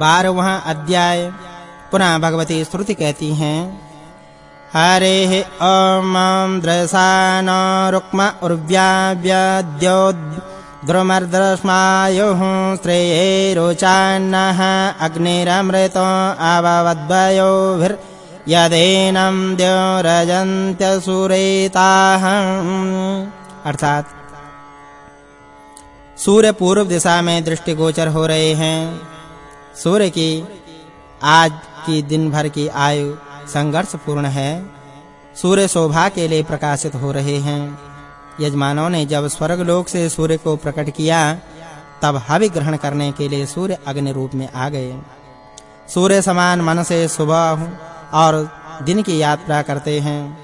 बारहवां अध्याय। पुनः भगवती श्रुति कहती हैं, हरेः ॐ द्रसान रुक्म उर्व्याव्यद्योद् द्रुमर्दस्मायुः श्रेये रोचान्नः अग्निरमृतो आववद्वयोभिर्यदेनं द्योरजन्त्यसुरेताः। अर्थात, सूर्य पूर्व दिशा में दृष्टिगोचर हो रहे हैं। सूर्य की आज की दिन भर की आयु संघर्ष पूर्ण है। सूर्य शोभा के लिए प्रकाशित हो रहे हैं। यजमानों ने जब स्वर्ग लोक से सूर्य को प्रकट किया, तब हवि ग्रहण करने के लिए सूर्य अग्नि रूप में आ गए। सूर्य समान मन से सुबह और दिन की यात्रा करते हैं।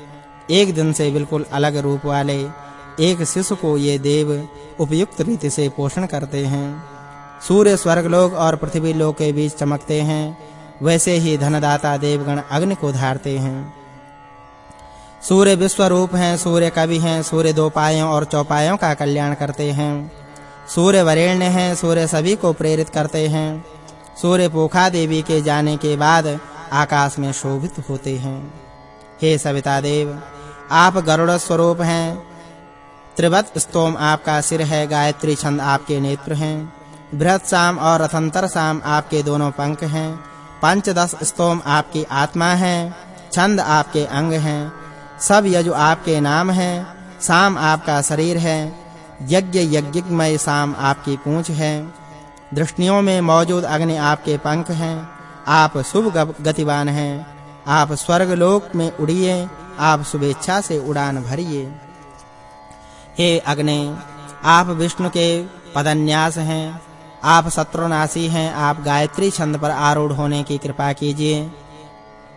एक दिन से बिल्कुल अलग रूप वाले एक शिशु को ये देव उपयुक्त रीति से पोषण करते हैं। सूर्य स्वर्गलोक और पृथ्वी लोक के बीच चमकते हैं। वैसे ही धनदाता देवगण अग्नि को धारते हैं। सूर्य विश्व रूप हैं, सूर्य कवि हैं, सूर्य दो पायों और चौपायों का कल्याण करते हैं। सूर्य वरेण्य हैं, सूर्य सभी को प्रेरित करते हैं। सूर्य पोखा देवी के जाने के बाद आकाश में शोभित होते हैं। हे सविता देव, आप गरुड़ स्वरूप हैं। त्रिवत स्तोम आपका सिर है, गायत्री छंद आपके नेत्र हैं। बृहत शाम और रथंतर शाम आपके दोनों पंख हैं। पंचदश स्तोम आपकी आत्मा है। छंद आपके अंग हैं। सब यजु आपके नाम हैं। शाम आपका शरीर है। यज्ञ यज्ञमय शाम आपकी पूंछ है। दृष्टियों में मौजूद अग्नि आपके पंख हैं। आप शुभ गतिवान हैं। आप स्वर्ग लोक में उड़िए। आप शुभेच्छा से उड़ान भरिए। हे अग्नि, आप विष्णु के पदन्यास हैं। आप शत्रुनाशी हैं, आप गायत्री छंद पर आरूढ़ होने की कृपा कीजिए।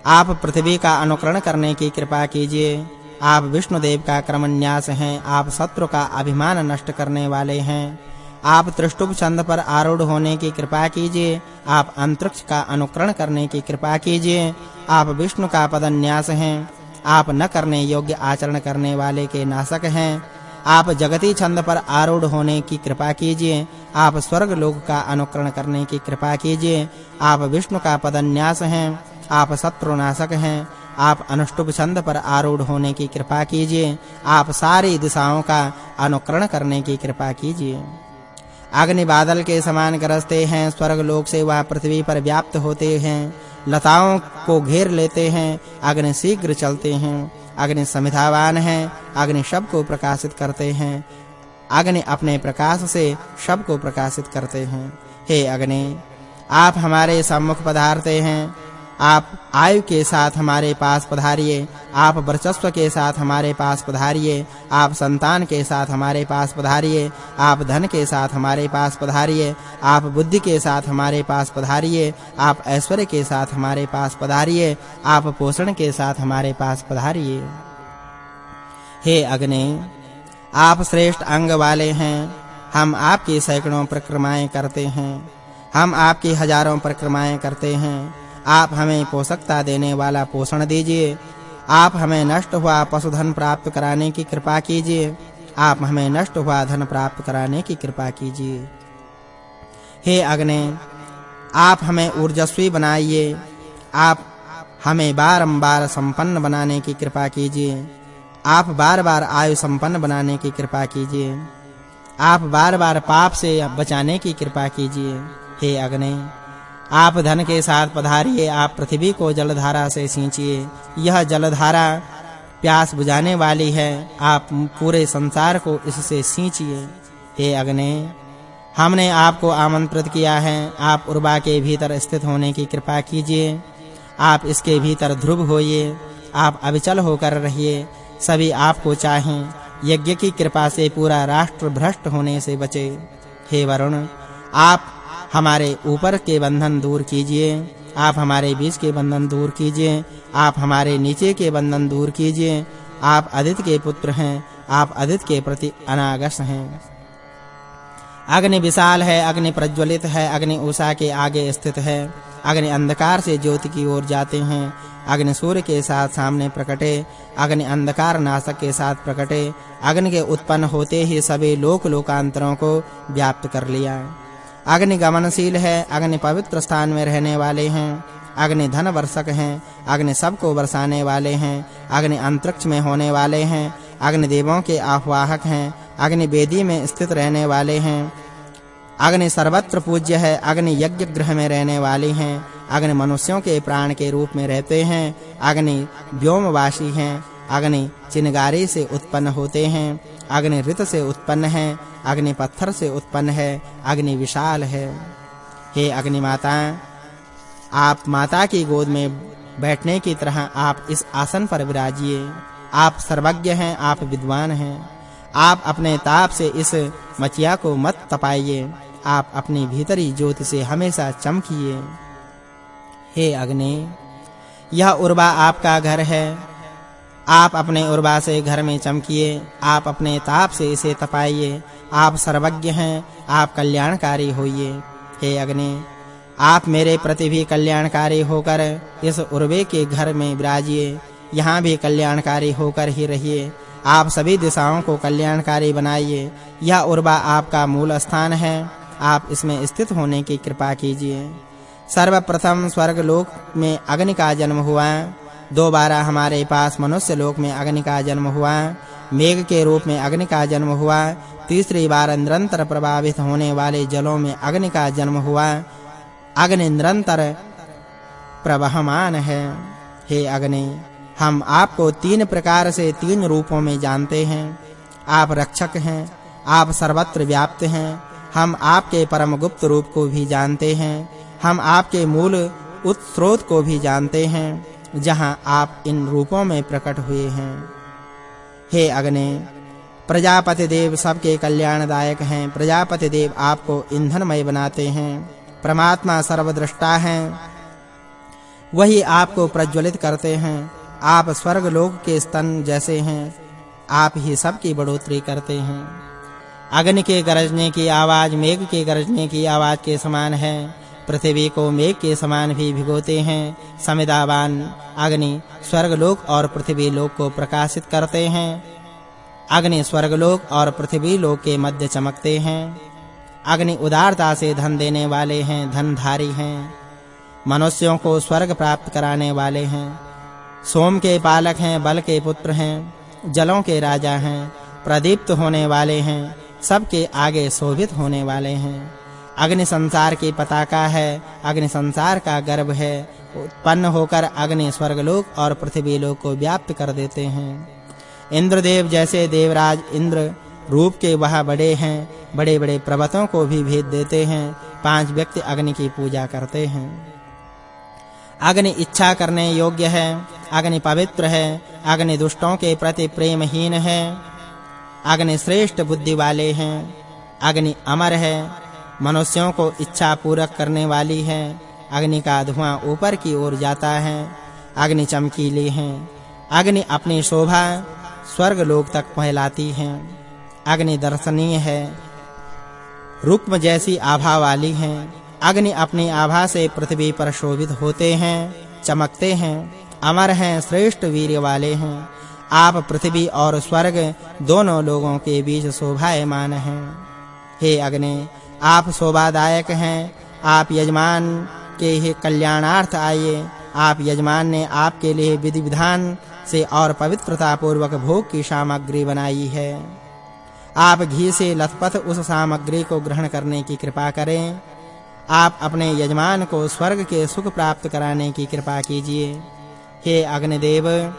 आप पृथ्वी का अनुकरण करने की कृपा कीजिए। आप विष्णुदेव का क्रमन्यास हैं, आप शत्रु का अभिमान नष्ट करने वाले हैं। आप त्रिष्टुप छंद पर आरूढ़ होने की कृपा कीजिए। आप अंतरिक्ष का अनुकरण करने की कृपा कीजिए। आप विष्णु का पदन्यास हैं, आप न करने योग्य आचरण करने वाले के नाशक हैं। आप जगती छंद पर आरूढ़ होने की कृपा कीजिए। आप स्वर्ग लोक का अनुकरण करने की कृपा कीजिए। आप विष्णु का पदन्यास हैं। आप शत्रुनाशक हैं। आप अनुष्टुप छंद पर आरूढ़ होने की कृपा कीजिए। आप सारी दिशाओं का अनुकरण करने की कृपा कीजिए। अग्नि बादल के समान गरजते हैं। स्वर्ग लोक से वह पृथ्वी पर व्याप्त होते हैं। लताओं को घेर लेते हैं। अग्नि शीघ्र चलते हैं। अग्नि संविधावान है, अग्नि शब को प्रकाशित करते हैं। अग्नि अपने प्रकाश से शब को प्रकाशित करते हैं। हे अग्नि, आप हमारे सम्मुख पधारते हैं। आप आयु के साथ हमारे पास पधारिए, आप वर्चस्व के साथ हमारे पास पधारिए, आप संतान के साथ हमारे पास पधारिए, आप धन के साथ हमारे पास पधारिए, आप बुद्धि के साथ हमारे पास पधारिए, आप ऐश्वर्य के साथ हमारे पास पधारिए, आप पोषण के साथ हमारे पास पधारिए। हे अग्नि, आप श्रेष्ठ अंग वाले हैं। हम आपकी सैकड़ों परिक्रमाएँ करते हैं। हम आपकी हज़ारों परिक्रमाएँ करते हैं। आप हमें पोषकता देने वाला पोषण दीजिए। आप हमें नष्ट हुआ पशुधन प्राप्त कराने की कृपा कीजिए। आप हमें नष्ट हुआ धन प्राप्त कराने की कृपा कीजिए। हे अग्नि, आप हमें ऊर्जस्वी बनाइए। आप हमें बारंबार संपन्न बनाने की कृपा कीजिए। आप बार-बार आयु संपन्न बनाने की कृपा कीजिए। आप बार-बार पाप से बचाने की कृपा कीजिए। हे अग्नि आप धन के साथ पधारिए, आप पृथ्वी को जलधारा से सींचिए। यह जलधारा प्यास बुझाने वाली है। आप पूरे संसार को इससे सींचिए। हे अग्नि, हमने आपको आमंत्रित किया है। आप उर्वा के भीतर स्थित होने की कृपा कीजिए। आप इसके भीतर ध्रुव होइए। आप अविचल होकर रहिए। सभी आपको चाहें। यज्ञ की कृपा से पूरा राष्ट्र भ्रष्ट होने से बचे। हे वरुण, आप हमारे ऊपर के बंधन दूर कीजिए। आप हमारे बीच के बंधन दूर कीजिए। आप हमारे नीचे के बंधन दूर कीजिए। आप आदित्य के पुत्र हैं। आप आदित्य के प्रति अनागस हैं। अग्नि विशाल है, अग्नि प्रज्वलित है, अग्नि उषा के आगे स्थित है। अग्नि अंधकार से ज्योति की ओर जाते हैं। अग्नि सूर्य के साथ सामने प्रकटे। अग्नि अंधकार नाशक के साथ प्रकटे। अग्नि के उत्पन्न होते ही सभी लोक लोकांतरों को व्याप्त कर लिया। अग्नि गमनशील है अग्नि पवित्र स्थान में रहने वाले हैं अग्नि धन वर्षक हैं अग्नि सबको बरसाने वाले हैं अग्नि अंतरिक्ष में होने वाले हैं अग्नि देवों के आह्वाहक हैं अग्नि वेदी में स्थित रहने वाले हैं अग्नि सर्वत्र पूज्य है अग्नि यज्ञ गृह में रहने वाले हैं अग्नि मनुष्यों के प्राण के रूप में रहते हैं अग्नि व्योमवासी हैं अग्नि चिनगारी से उत्पन्न होते हैं अग्नि ऋत से उत्पन्न है अग्नि पत्थर से उत्पन्न है अग्नि विशाल है। हे अग्नि माता आप माता की गोद में बैठने की तरह आप इस आसन पर विराजिए। आप सर्वज्ञ हैं, आप विद्वान हैं। आप अपने ताप से इस मचिया को मत तपाइए। आप अपनी भीतरी ज्योति से हमेशा चमकिए। हे अग्नि, यह उर्वा आपका घर है। आप अपने उर्वा से घर में चमकिए, आप अपने ताप से इसे तपाइए। आप सर्वज्ञ हैं, आप कल्याणकारी होइए। हे अग्नि, आप मेरे प्रति भी कल्याणकारी होकर इस उर्वे के घर में विराजिए। यहाँ भी कल्याणकारी होकर ही रहिए। आप सभी दिशाओं को कल्याणकारी बनाइए। यह उर्वा आपका मूल स्थान है। आप इसमें स्थित होने की कृपा कीजिए। सर्वप्रथम स्वर्ग लोक में अग्नि का जन्म हुआ। दोबारा हमारे पास मनुष्य लोक में अग्नि का जन्म हुआ, मेघ के रूप में अग्नि का जन्म हुआ, तीसरी बार निरंतर प्रभावित होने वाले जलों में अग्नि का जन्म हुआ। अग्नि निरंतर प्रवहमान है। हे अग्नि, हम आपको तीन प्रकार से तीन रूपों में जानते हैं। आप रक्षक हैं, आप सर्वत्र व्याप्त हैं, हम आपके परम गुप्त रूप को भी जानते हैं, हम आपके मूल उत्स्रोत को भी जानते हैं। जहाँ आप इन रूपों में प्रकट हुए हैं। हे अग्नि, प्रजापति देव सबके कल्याणदायक हैं। प्रजापति देव आपको ईंधनमय बनाते हैं। परमात्मा सर्वद्रष्टा हैं। वही आपको प्रज्वलित करते हैं। आप स्वर्ग लोक के स्तन जैसे हैं। आप ही सबकी बढ़ोतरी करते हैं। अग्नि के गरजने की आवाज़, मेघ के गरजने की आवाज़ के समान है। पृथ्वी को मेघ के समान भी भिगोते हैं। समिदावान अग्नि स्वर्गलोक और पृथ्वी लोक को प्रकाशित करते हैं। अग्नि स्वर्गलोक और पृथ्वी लोक के मध्य चमकते हैं। अग्नि उदारता से धन देने वाले हैं, धनधारी हैं। मनुष्यों को स्वर्ग प्राप्त कराने वाले हैं। सोम के पालक हैं, बल के पुत्र हैं, जलों के राजा हैं, प्रदीप्त होने वाले हैं, सबके आगे शोभित होने वाले हैं। अग्नि संसार की पताका है, अग्नि संसार का गर्भ है। उत्पन्न होकर अग्नि स्वर्गलोक और पृथ्वी लोक को व्याप्त कर देते हैं। इंद्रदेव जैसे देवराज इंद्र रूप के वह बड़े हैं, बड़े-बड़े पर्वतों को भी भेद देते हैं, पाँच व्यक्ति अग्नि की पूजा करते हैं। अग्नि इच्छा करने योग्य है, अग्नि पवित्र है, अग्नि दुष्टों के प्रति प्रेमहीन है, अग्नि श्रेष्ठ बुद्धि वाले हैं, अग्नि अमर है मनुष्यों को इच्छा पूरक करने वाली है। अग्नि का धुआँ ऊपर की ओर जाता है। अग्नि चमकीली है। अग्नि अपनी शोभा स्वर्ग लोक तक फैलाती है। अग्नि दर्शनीय है। रुक्म जैसी आभा वाली है। अग्नि अपनी आभा से पृथ्वी पर शोभित होते हैं, चमकते हैं। अमर हैं, श्रेष्ठ वीर वाले हैं। आप पृथ्वी और स्वर्ग दोनों लोगों के बीच शोभायमान हैं। हे अग्नि आप शोभादायक हैं। आप यजमान के ही कल्याणार्थ आइए। आप यजमान ने आपके लिए विधि विधान से और पवित्रता पूर्वक भोग की सामग्री बनाई है। आप घी से लथपथ उस सामग्री को ग्रहण करने की कृपा करें। आप अपने यजमान को स्वर्ग के सुख प्राप्त कराने की कृपा कीजिए। हे अग्निदेव,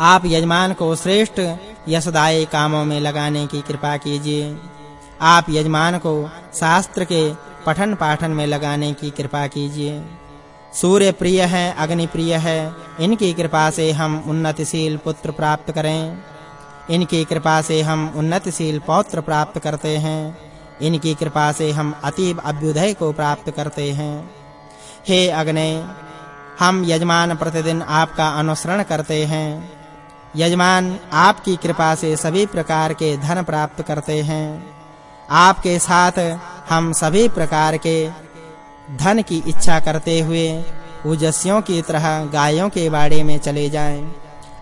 आप यजमान को श्रेष्ठ, यशदायी कामों में लगाने की कृपा कीजिए। आप यजमान को शास्त्र के पठन पाठन में लगाने की कृपा कीजिए। सूर्य प्रिय है अग्नि प्रिय है, इनकी कृपा से हम उन्नतिशील पुत्र प्राप्त करें। इनकी कृपा से हम उन्नतिशील पौत्र प्राप्त करते हैं। इनकी कृपा से हम अतीब अभ्युदय को प्राप्त करते हैं। हे अग्नि, हम यजमान प्रतिदिन आपका अनुसरण करते हैं। यजमान आपकी कृपा से सभी प्रकार के धन प्राप्त करते हैं। आपके साथ हम सभी प्रकार के धन की इच्छा करते हुए उजस्यों की तरह गायों के बाड़े में चले जाएँ।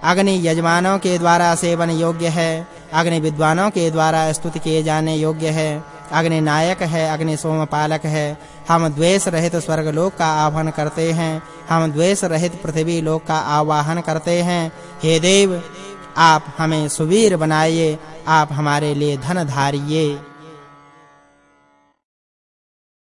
अग्नि यजमानों के द्वारा सेवन योग्य है, अग्नि विद्वानों के द्वारा स्तुति किए जाने योग्य है, अग्नि नायक है, अग्नि सोमपालक है। हम द्वेष रहित स्वर्ग लोक का आह्वान करते हैं, हम द्वेष रहित पृथ्वी लोक का आवाहन करते हैं। हे देव, आप हमें सुवीर बनाइए, आप हमारे लिए धन धारिए।